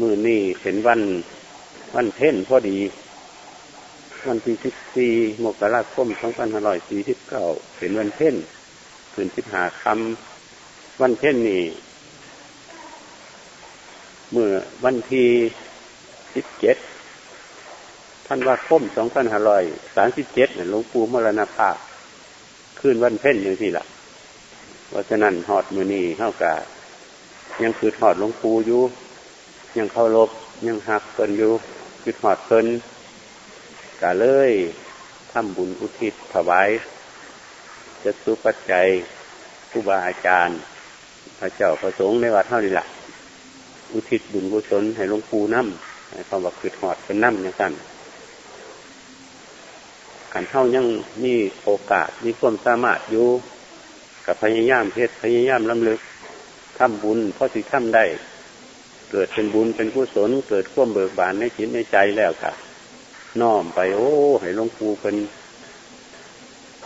มือนี่เห็นวันวันเพ่นพอดี วันที่สิบสี่มกราคมสองพันห้าร้อยสี่สิบเก้าเห็นวันเพ่นคืนสิบหาคำวันเพ่นนี่เมื่อวันที่สิบเจ็ดท่านว่าคมสองพันห้าร้อยสามสิบเจ็ดหลวงปู่มรณภาพคืนวันเพ่นอย่างที่ละเพราะฉะนั้นหอดมือนี่เท่ากับยังคือหอดหลวงปู่อยู่ ยังเคารพยังหักเกินอยู่คือหอดเกินกะเลยทำบุญอุทิศถวายจะสุปัจจัยผู้บาอาจารย์ พระเจ้าประสงค์ในวัดเท่านี้แหละอุทิศบุญกุศลให้หลวงปู่น้ำให้ความว่าคือหอดเป็นน้ำอย่างนั้นขันเท่ายังมีโอกาสมีความสามารถอยู่กับพยายามเพชรพยายามล้ำลึกทำบุญเพราะสิทำได้ เกิดเป็นบุญเป็นกุศลเกิดความเบิกบานในจิตในใจแล้วค่ะ น้อมไปโอ้ให้หลวงปู่เป็น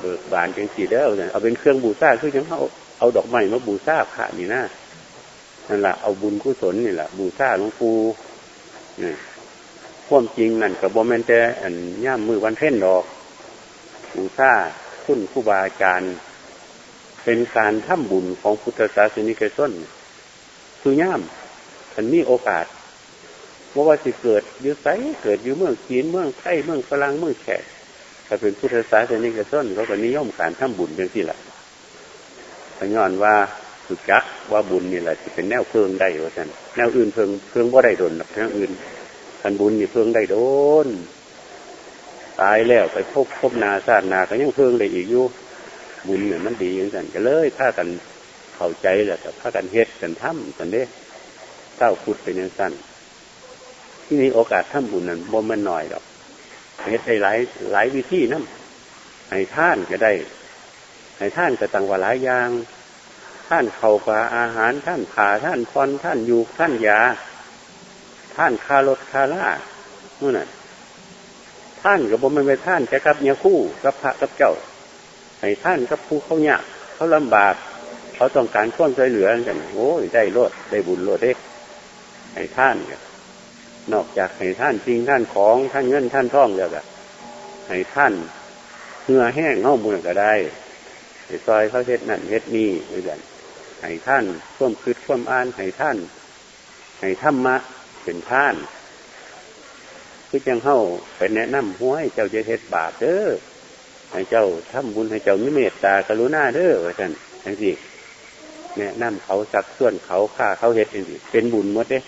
เบิกบานจังสีแล้วเนี่ยเอาเป็นเครื่องบูชาคือยังเอาเอาดอกไม้มาบูชาพระนี่นะนั่นแหละเอาบุญกุศลนี่แหละบูชาหลวงปู่นี่ความจริงนั่นกับโมเมนต์อันย่ามมือวันเพ่นดอกบูชาคุณครูบาอาจารย์เป็นการทำบุญของพุทธศาสนิกชนคือย่าม อันมีโอกาสว่าว่าสิเกิดอยู่ไสเกิดอยู่เมืองจีนเมืองไทยเมืองฝรั่งเมืองแขกถ้าเป็นพุทธศาสนิกชนเขาก็นิยมการทำบุญอย่างที่ละพย้อนว่าสุจักว่าบุญนี่แหละจะเป็นแนวเพิงได้ว่าท่านแนวอื่นเพิงเพิงว่าได้โดนแนวอื่นทันบุญนี่เพิงได้โดนตายแล้วไปพบพบนาชาตินาก็ยังเพิงได้อีกอยู่บุญเนี่ยมันดีอย่างนั้นก็เลยถ้ากันเข้าใจแหละแต่ถ้ากันเฮ็ดกันทำกันเด้ เต้าพุดเป็นอย่างนั้นที่นี้โอกาสทำบุญนั้นบ่มันหน่อยดอกเฮ็ดได้หลายหลายวิธีนั่นให้ท่านก็ได้ให้ท่านก็ตั้งว่าหลายอย่าง ท่านเขาปลาอาหารท่านผ่าท่านคอนท่านยูท่านยา ท่านคารถคาล่านู่นน่ะท่านกับบ่มันไปท่านแค่กับเนี่ยคู่กับพระกับเจ้าให้ท่านกับผู้เขาเนี่ยเขาลำบาก เขาต้องการความช่วยเหลือกันโอ้ยได้รดได้บุญรดเด็ก ให้ท่านเนี่ยนอกจากให้ท่านจริงท่านของท่านเงินท่านท่องแล้วก็ให้ท่านเหื่อแห้งเงาบุญก็ได้ให้ซอยเขาเฮ็ดนั่นเฮ็ดนี่เหมือนกันให้ท่านข่วมคืดข่วมอ่านให้ท่านให้ธรรมะเป็นท่านคือจังเข้าไปแนะนำห้วยเจ้าจะเฮ็ดบาปเด้อให้เจ้าทำบุญให้เจ้ามิเมตตากรุณาเด้อว่าท่านทั้งสี่แนะนำเขาสักส่วนเขาฆ่าเขาเฮ็ดเองสิเป็นบุญหมดเด้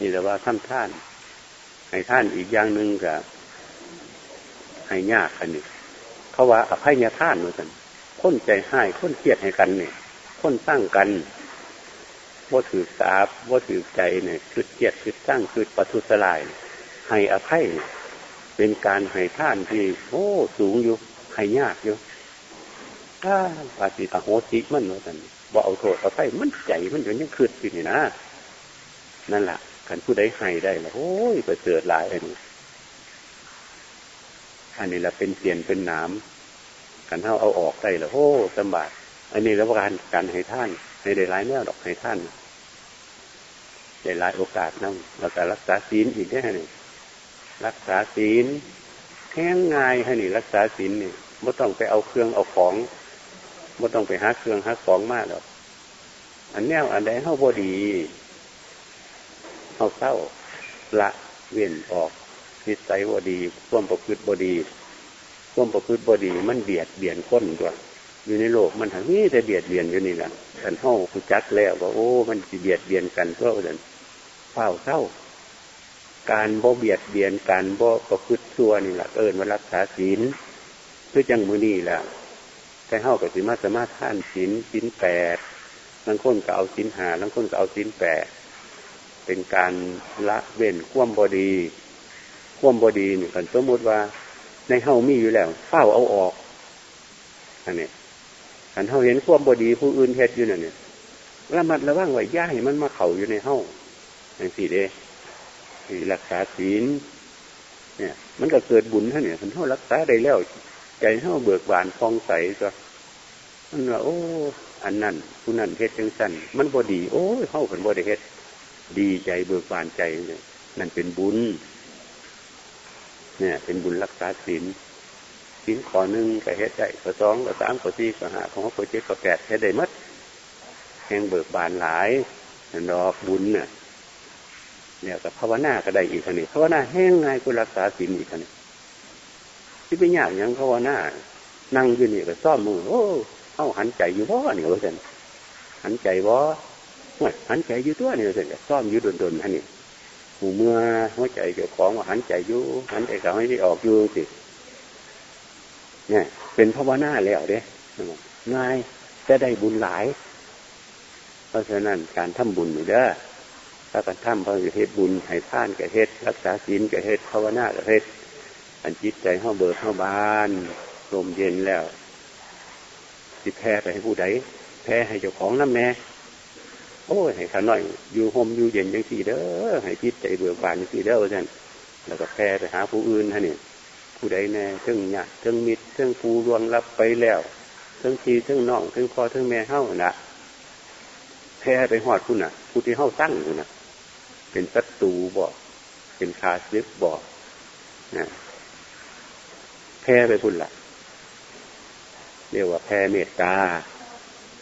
นี่แหละว่าท่านท่าน ให้ท่านอีกอย่างหนึ่งกับให้ยากอันนี้เขาว่าอภัยท่านเหมือนกันค้นใจให้ค้นเครียดให้กันเนี่ยค้นสร้างกันว่าถือสาบว่าถือใจเนี่ยคือเครียดคือสร้างคือปัทุสลาย ให้อภัยเป็นการให้ท่านที่โอ้สูงอยู่ให้ยากอยู่ถ้าปาฏิตาโหติมันเหมือนกันบ่เอาโทษเอาไภัยมันใจมันอยังคืดอยู่นี่นะ นั่นแหละการผู้ใดให้ได้ละโอ้ยไปเกิดหลายอันนี้อันนี้ละเป็นเสียนเป็นน้ำการเท่าเอาออกได้ละโอ้สมบายอันนี้แล้วการการให้ท่าน ให้ได้หลายแนวดอกให้ท่านได้หลายโอกาสนั่งเราแต่รักษาศีลอีกได้ไหมรักษาศีลแห้งง่ายให้นี่ รักษาศีลนี่ไม่ต้องไปเอาเครื่องเอาของไม่ต้องไปหาเครื่องหาของมากหรอกอันแนวอันใดเข้าพอดี เอาเศร้าละเวียนออกนิสัยบดีร่วมประพฤติบดีร่วมประพฤติบดี มันเบียดเบียนค้นตัวอยู่ในโลกมันทั้งนี้แต่เบียดเบียนอยู่นี่แหละแต่เท่าคุจักแล้วว่าโอ้ มันจะเบียดเบียนกันเพราะอะไรเฝ้าเศร้า การบ่เบียดเบียนการบ่ประพฤติตัวนี่แหละเอิญมารักษาศีลเพื่อจังมือนี่แหละแต่เท่ากับสิมาสามารถท่านศีลศีลแปดบางคนก็เอาศีลหาบางคนก็เอาศีลแปด เป็นการละเว้นข่วมบอดีข่วมบอดีนี่กันสมมติว่า ในเฮามีอยู่แล้วเฝ้าเอาออกอันนี้ขันเฮาเห็นข่วมบอดีผู้อื่นเฮ็ดอยู่นั่นเนี่ยระมัดระวังไว้ย่าให้มันมาเข่าอยู่ในเฮาอย่างสี่เด้รักษาศีลเนี่ย มันก็เกิดบุญท่านเนี่ยขันเฮารักษาได้แล้วใจเฮาเบิกบานฟองใสก็มันว่าโอ้ อันนั้นผู้นั้นเฮ็ดจังสันมันบอดี โอ้เฮาเป็นบอดีเฮ็ด ดีใจเบิกบานใจเนี่ยนั่นเป็นบุญ เนี่ย เป็นบุญรักษาศีลศีลข้อหนึ่งก็เฮ็ดได้ข้อสองข้อสามข้อสี่ข้อห้าข้อหกข้อเจ็ดข้อแปดเฮ็ดได้มัดแห่งเบิกบานหลายดอกบุญเนี่ยเนี่ยกับภาวนาก็ได้อีกทีนี้ภาวนาแห้งไงกุรักษาศีลอีกทีนี้ที่เป็นอยางยังภาวนานั่งอยู่นี่ก็ซ่อมมือโอ้เอาหันใจอยู่บ่เนี่ยว่าสันหันใจบ่ หันใจอยู่ตัวเนี่ยว่าสันซ่อมอยู่ดนๆท่านนี่หูเมื่อหัวใจเจ้าของว่าหันใจอยู่หันใจเขาให้ที่ออกอยู่สิเนี่ย เป็นภาวนาแล้วเด้ง่ายจะได้บุญหลาย เพราะฉะนั้นการทำบุญนี่เด้อถ้ากันทำพระเฮ็ดบุญให้ท่านกับเฮ็ดรักษาศีลกับเฮ็ดภาวนากับเฮ็ดอันจิตใจห้าเบิกห้าบานลมเย็นแล้วสิแพ้ไปให้ผู้ใดแพ้ให้เจ้าของน้ำแน่ โอ้ยให้ขาน่อย อยู่ห่มอยู่เย็นยังสี่เด้อให้จิตใจเบิกบานยังสี่เด้อท่านแล้วก็แพ้ไปหาผู้อื่นฮะนี่ผู้ใดแน่เทิงเนี่ยเทิงมิตรเทิงผู้รวงรับไปแล้วเทิงทีเทิงน้องเทิงพ่อเทิงแม่เฮ้านะแพ้ไปหอดคุณน่ะ ผู้ที่เฮ้าตั้งอยู่น่ะ เป็นศัตรูบ่เป็นคาซิบบ่นะแพ้ไปพุ่นละเรียกว่าแพ้เมตตา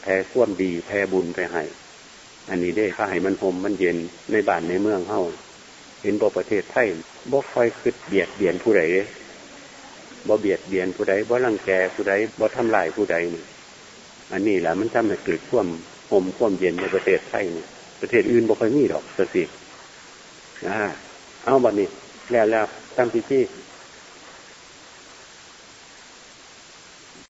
แพ้ข่วมดีแพ้บุญไปให้ อันนี้ได้ข้าให้มันหมมันเย็นในบ้านในเมืองเฮาเห็นบ่ประเทศไทยบ่ค่อยคืดเบียดเบียนผู้ใดบ่เบียดเบียนผู้ใดบ่รังแกผู้ใดบ่ทำลายผู้ใดนี่อันนี้แหละมันทำให้เกิดข่วมหมข่วมเย็นในประเทศไทยนี่ประเทศอื่นบ่ค่อยมีดอกสินะเอาบัดนี้แล้วแล้วทำพิธี